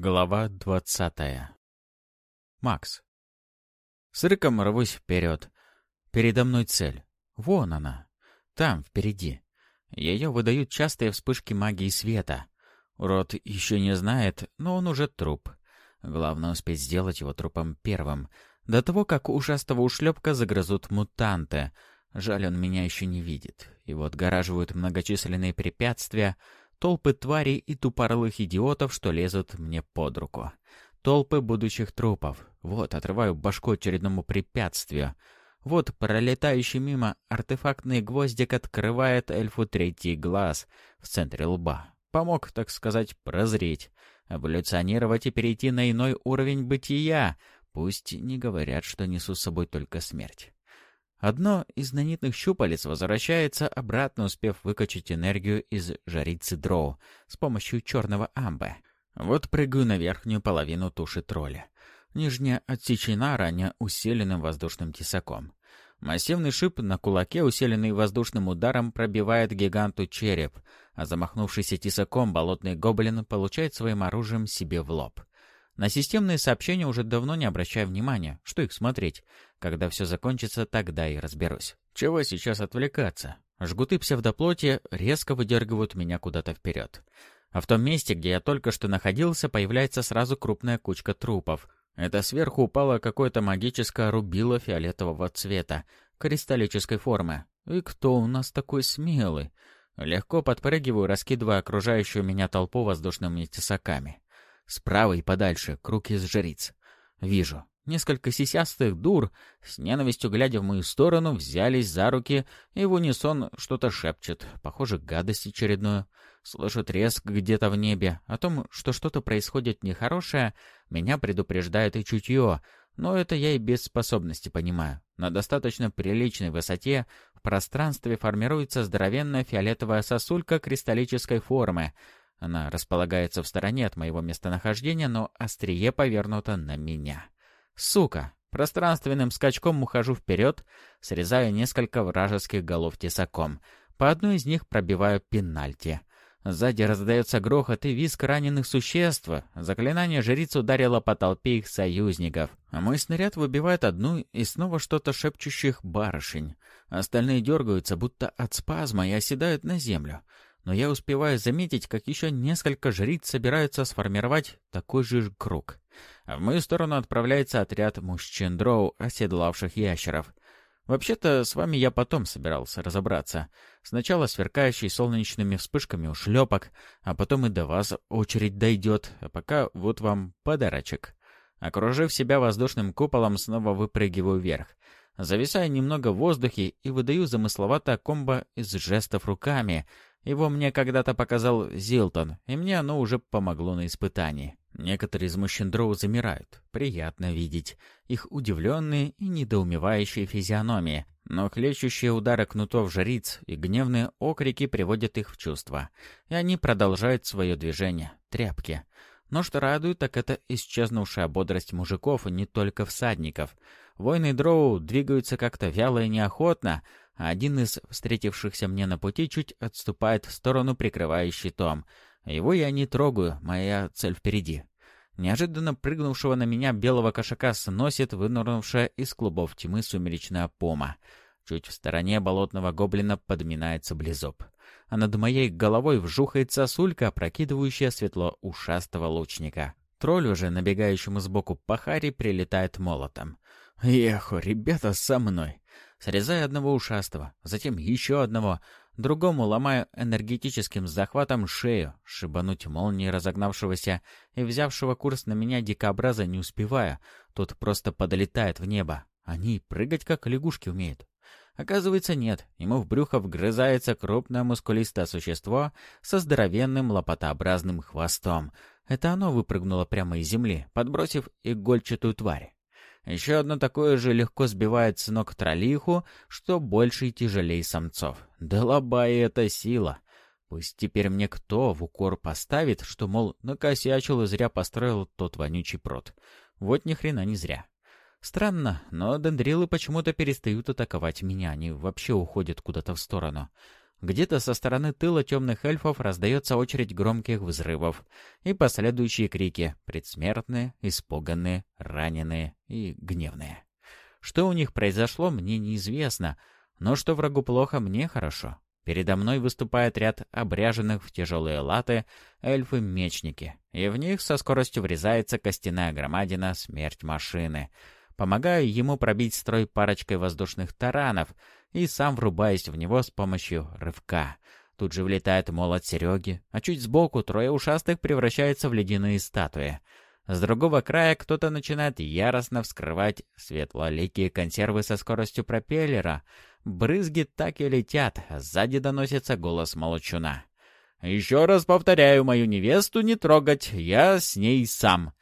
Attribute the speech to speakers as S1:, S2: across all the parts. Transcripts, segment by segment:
S1: Глава двадцатая. Макс. С рыком рвусь вперед. Передо мной цель. Вон она. Там, впереди. Ее выдают частые вспышки магии света. Урод еще не знает, но он уже труп. Главное успеть сделать его трупом первым. До того, как ушастого ушлепка загрызут мутанты. Жаль, он меня еще не видит. Его отгораживают многочисленные препятствия — Толпы тварей и тупорлых идиотов, что лезут мне под руку. Толпы будущих трупов. Вот, отрываю башку очередному препятствию. Вот, пролетающий мимо, артефактный гвоздик открывает эльфу третий глаз в центре лба. Помог, так сказать, прозреть, эволюционировать и перейти на иной уровень бытия. Пусть не говорят, что несу с собой только смерть. Одно из нанитных щупалец возвращается обратно, успев выкачать энергию из жарицы дроу с помощью черного амбы. Вот прыгаю на верхнюю половину туши тролля. Нижняя отсечена ранее усиленным воздушным тесаком. Массивный шип на кулаке, усиленный воздушным ударом, пробивает гиганту череп, а замахнувшийся тесаком болотный гоблин получает своим оружием себе в лоб. На системные сообщения уже давно не обращаю внимания. Что их смотреть? Когда все закончится, тогда и разберусь. Чего сейчас отвлекаться? Жгуты псевдоплоти резко выдергивают меня куда-то вперед. А в том месте, где я только что находился, появляется сразу крупная кучка трупов. Это сверху упало какое-то магическое рубило фиолетового цвета, кристаллической формы. И кто у нас такой смелый? Легко подпрыгиваю, раскидывая окружающую меня толпу воздушными тесаками. Справа и подальше круг из жриц. Вижу. Несколько сисястых дур, с ненавистью глядя в мою сторону, взялись за руки и в унисон что-то шепчет. Похоже, гадость очередную. Слышу треск где-то в небе. О том, что что-то происходит нехорошее, меня предупреждает и чутье, но это я и без способности понимаю. На достаточно приличной высоте в пространстве формируется здоровенная фиолетовая сосулька кристаллической формы — она располагается в стороне от моего местонахождения, но острие повернуто на меня. Сука! Пространственным скачком ухожу вперед, срезая несколько вражеских голов тесаком. По одной из них пробиваю пенальти. Сзади раздается грохот и визг раненых существ. Заклинание жриц ударило по толпе их союзников. А мой снаряд выбивает одну и снова что-то шепчущих барышень. Остальные дергаются, будто от спазма, и оседают на землю но я успеваю заметить, как еще несколько жриц собираются сформировать такой же круг. А в мою сторону отправляется отряд мужчин-дроу, оседлавших ящеров. Вообще-то, с вами я потом собирался разобраться. Сначала сверкающий солнечными вспышками ушлепок, а потом и до вас очередь дойдет, а пока вот вам подарочек. Окружив себя воздушным куполом, снова выпрыгиваю вверх. Зависаю немного в воздухе и выдаю замысловатое комбо из жестов руками — его мне когда-то показал Зилтон, и мне оно уже помогло на испытании. Некоторые из мужчин дроу замирают. Приятно видеть их удивленные и недоумевающие физиономии. Но хлещущие удары кнутов жриц и гневные окрики приводят их в чувство. И они продолжают свое движение. Тряпки. Но что радует, так это исчезнувшая бодрость мужиков и не только всадников. Воины дроу двигаются как-то вяло и неохотно, один из встретившихся мне на пути чуть отступает в сторону, прикрывая щитом. Его я не трогаю, моя цель впереди. Неожиданно прыгнувшего на меня белого кошака сносит вынырнувшая из клубов тьмы сумеречная пома. Чуть в стороне болотного гоблина подминается близоп. А над моей головой вжухает сосулька, опрокидывающая светло ушастого лучника. Тролль уже, набегающему сбоку пахари, прилетает молотом. «Еху, ребята, со мной!» Срезая одного ушастого, затем еще одного, другому ломая энергетическим захватом шею, шибануть молнией разогнавшегося и взявшего курс на меня дикобраза не успевая, тот просто подлетает в небо. Они прыгать как лягушки умеют. Оказывается, нет. Ему в брюхо вгрызается крупное мускулистое существо со здоровенным лопатообразным хвостом. Это оно выпрыгнуло прямо из земли, подбросив игольчатую тварь. Еще одно такое же легко сбивает с ног троллиху, что больше и тяжелее самцов. Да лоба и это сила. Пусть теперь мне кто в укор поставит, что, мол, накосячил и зря построил тот вонючий прот. Вот ни хрена не зря. Странно, но дендрилы почему-то перестают атаковать меня, они вообще уходят куда-то в сторону. Где-то со стороны тыла темных эльфов раздается очередь громких взрывов и последующие крики, предсмертные, испуганные, раненые и гневные. Что у них произошло, мне неизвестно, но что врагу плохо, мне хорошо. Передо мной выступает ряд обряженных в тяжелые латы эльфы-мечники, и в них со скоростью врезается костяная громадина «Смерть машины», Помогаю ему пробить строй парочкой воздушных таранов и сам врубаюсь в него с помощью рывка. Тут же влетает молот Сереги, а чуть сбоку трое ушастых превращаются в ледяные статуи. С другого края кто-то начинает яростно вскрывать светлоликие консервы со скоростью пропеллера. Брызги так и летят, а сзади доносится голос молочуна. «Еще раз повторяю, мою невесту не трогать, я с ней сам».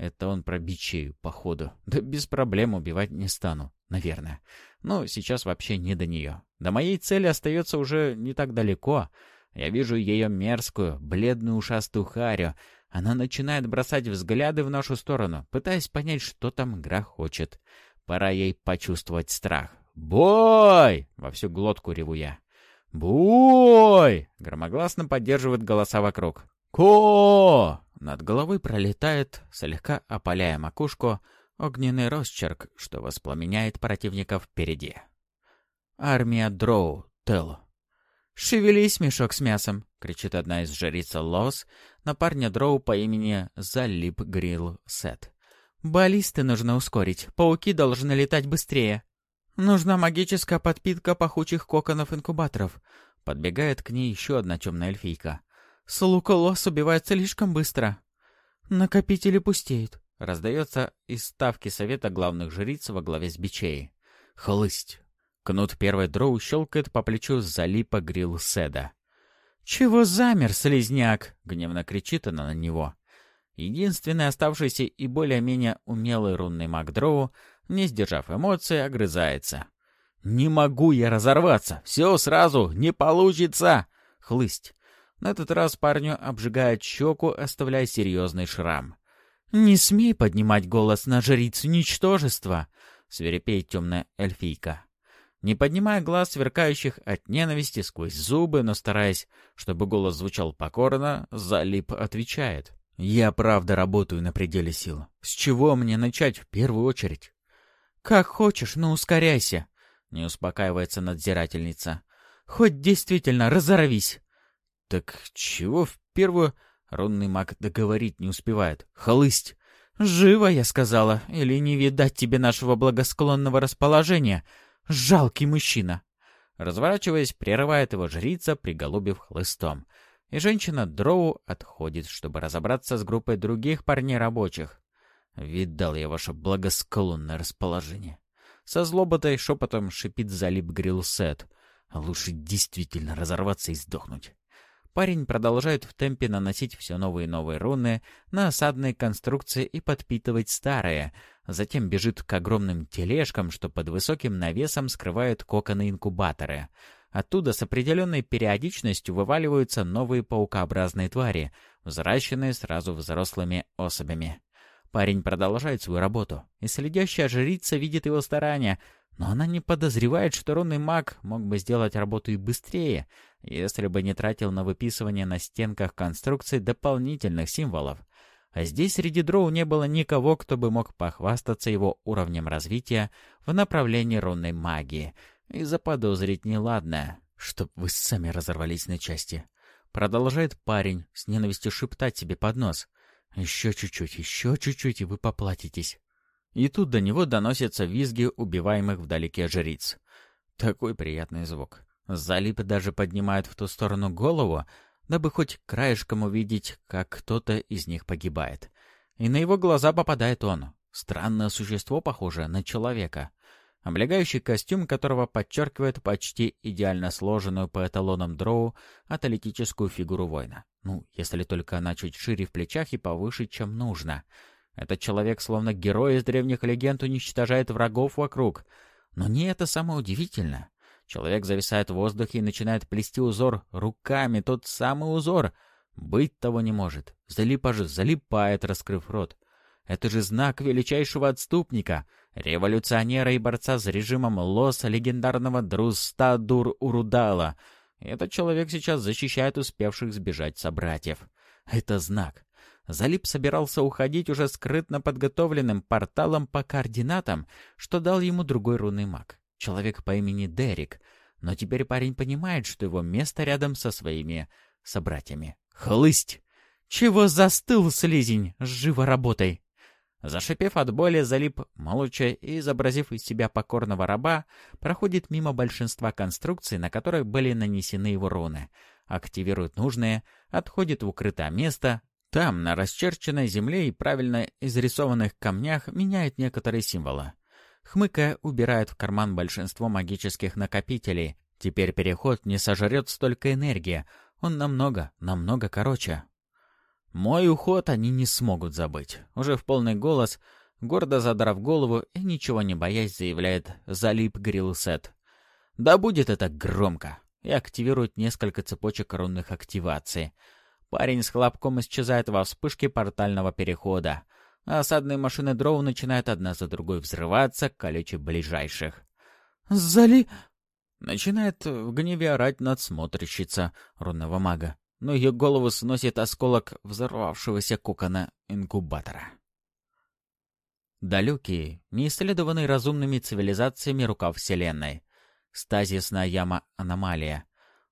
S1: Это он про бичею, походу. Да без проблем убивать не стану, наверное. Но сейчас вообще не до нее. До моей цели остается уже не так далеко. Я вижу ее мерзкую, бледную ушастую харю. Она начинает бросать взгляды в нашу сторону, пытаясь понять, что там игра хочет. Пора ей почувствовать страх. «Бой!» — во всю глотку реву я. «Бой!» — громогласно поддерживают голоса вокруг. «Ко!» Над головой пролетает, слегка опаляя макушку, огненный росчерк, что воспламеняет противников впереди. Армия Дроу, Тел. «Шевелись, мешок с мясом!» — кричит одна из жриц Лос на парня Дроу по имени Залип Грилл Сет. «Баллисты нужно ускорить, пауки должны летать быстрее. Нужна магическая подпитка пахучих коконов-инкубаторов». Подбегает к ней еще одна темная эльфийка. Слуколос убивает слишком быстро. Накопители пустеют. Раздается из ставки совета главных жриц во главе с бичей. Хлысть. Кнут первой дроу щелкает по плечу залипа грил Седа. «Чего замер, слезняк?» — гневно кричит она на него. Единственный оставшийся и более-менее умелый рунный маг Дроу, не сдержав эмоций, огрызается. «Не могу я разорваться! Все сразу! Не получится!» Хлысть. На этот раз парню обжигает щеку, оставляя серьезный шрам. «Не смей поднимать голос на жрицу ничтожества!» — свирепеет темная эльфийка. Не поднимая глаз, сверкающих от ненависти сквозь зубы, но стараясь, чтобы голос звучал покорно, Залип отвечает. «Я правда работаю на пределе сил. С чего мне начать в первую очередь?» «Как хочешь, но ускоряйся!» — не успокаивается надзирательница. «Хоть действительно разорвись!» «Так чего в первую...» Рунный маг договорить не успевает. «Хлысть!» «Живо, я сказала, или не видать тебе нашего благосклонного расположения, жалкий мужчина!» Разворачиваясь, прерывает его жрица, приголубив хлыстом. И женщина Дроу отходит, чтобы разобраться с группой других парней рабочих. «Видал я ваше благосклонное расположение!» Со злоботой шепотом шипит залип Грилсет. «Лучше действительно разорваться и сдохнуть!» Парень продолжает в темпе наносить все новые и новые руны на осадные конструкции и подпитывать старые. Затем бежит к огромным тележкам, что под высоким навесом скрывают коконы-инкубаторы. Оттуда с определенной периодичностью вываливаются новые паукообразные твари, взращенные сразу взрослыми особями. Парень продолжает свою работу, и следящая жрица видит его старания — но она не подозревает, что рунный маг мог бы сделать работу и быстрее, если бы не тратил на выписывание на стенках конструкций дополнительных символов. А здесь среди дроу не было никого, кто бы мог похвастаться его уровнем развития в направлении рунной магии и заподозрить неладное, чтоб вы сами разорвались на части. Продолжает парень, с ненавистью шептать себе под нос. «Еще чуть-чуть, еще чуть-чуть, и вы поплатитесь». И тут до него доносятся визги убиваемых вдалеке жриц. Такой приятный звук. Залип даже поднимает в ту сторону голову, дабы хоть краешком увидеть, как кто-то из них погибает. И на его глаза попадает он. Странное существо, похожее на человека. Облегающий костюм которого подчеркивает почти идеально сложенную по эталонам дроу атлетическую фигуру воина. Ну, если только она чуть шире в плечах и повыше, чем нужно — этот человек, словно герой из древних легенд, уничтожает врагов вокруг. Но не это самое удивительное. Человек зависает в воздухе и начинает плести узор руками, тот самый узор. Быть того не может. Залипа же залипает, раскрыв рот. Это же знак величайшего отступника, революционера и борца с режимом Лоса легендарного Друста Дур Урудала. Этот человек сейчас защищает успевших сбежать собратьев. Это знак. Залип собирался уходить уже скрытно подготовленным порталом по координатам, что дал ему другой рунный маг. Человек по имени Дерек. Но теперь парень понимает, что его место рядом со своими собратьями. Хлысть! Чего застыл, слизень? Живо работай! Зашипев от боли, залип молча и, изобразив из себя покорного раба, проходит мимо большинства конструкций, на которых были нанесены его руны, активирует нужные, отходит в укрытое место, там, на расчерченной земле и правильно изрисованных камнях, меняет некоторые символы. Хмыкая, убирает в карман большинство магических накопителей. Теперь переход не сожрет столько энергии, он намного, намного короче. Мой уход они не смогут забыть. Уже в полный голос, гордо задрав голову и ничего не боясь, заявляет Залип Грилсет. Да будет это громко. И активирует несколько цепочек рунных активаций. Парень с хлопком исчезает во вспышке портального перехода. Осадные машины дроу начинают одна за другой взрываться, калечи ближайших. «Зали...» Начинает в гневе орать надсмотрщица рунного мага но ее голову сносит осколок взорвавшегося кокона инкубатора. Далекие, неисследованные разумными цивилизациями рукав Вселенной. Стазисная яма-аномалия.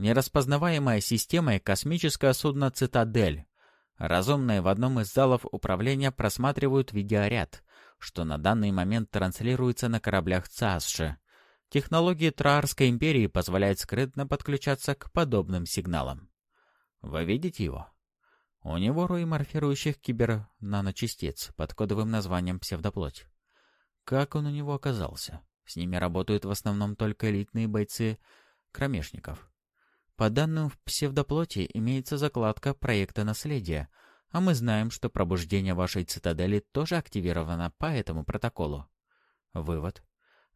S1: Нераспознаваемая система и космическое судно «Цитадель». Разумные в одном из залов управления просматривают видеоряд, что на данный момент транслируется на кораблях ЦАСШи. Технологии Траарской империи позволяют скрытно подключаться к подобным сигналам. Вы видите его? У него рой морфирующих кибер-наночастиц под кодовым названием псевдоплоть. Как он у него оказался? С ними работают в основном только элитные бойцы кромешников. По данным в псевдоплоти имеется закладка проекта наследия, а мы знаем, что пробуждение вашей цитадели тоже активировано по этому протоколу. Вывод.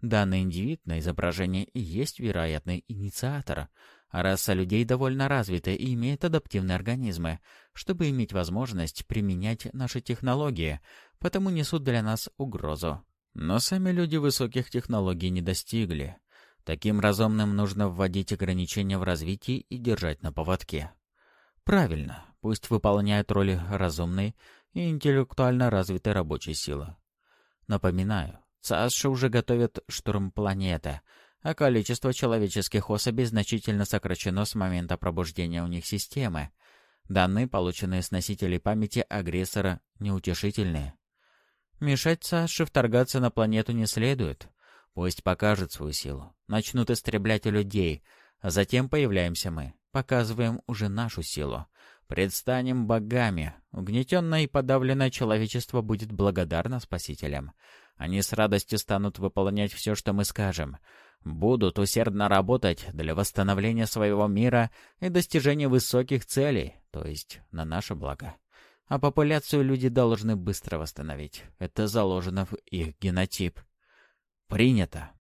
S1: Данный индивид на изображении и есть вероятный инициатор, Раса людей довольно развита и имеет адаптивные организмы, чтобы иметь возможность применять наши технологии, потому несут для нас угрозу. Но сами люди высоких технологий не достигли. Таким разумным нужно вводить ограничения в развитии и держать на поводке. Правильно, пусть выполняют роль разумной и интеллектуально развитой рабочей силы. Напоминаю, ЦАСШ уже готовят штурм планеты — а количество человеческих особей значительно сокращено с момента пробуждения у них системы. Данные, полученные с носителей памяти агрессора, неутешительные. Мешать Саше вторгаться на планету не следует. Пусть покажет свою силу. Начнут истреблять людей, а затем появляемся мы. Показываем уже нашу силу. Предстанем богами. Угнетенное и подавленное человечество будет благодарно спасителям. Они с радостью станут выполнять все, что мы скажем будут усердно работать для восстановления своего мира и достижения высоких целей, то есть на наше благо. А популяцию люди должны быстро восстановить. Это заложено в их генотип. Принято.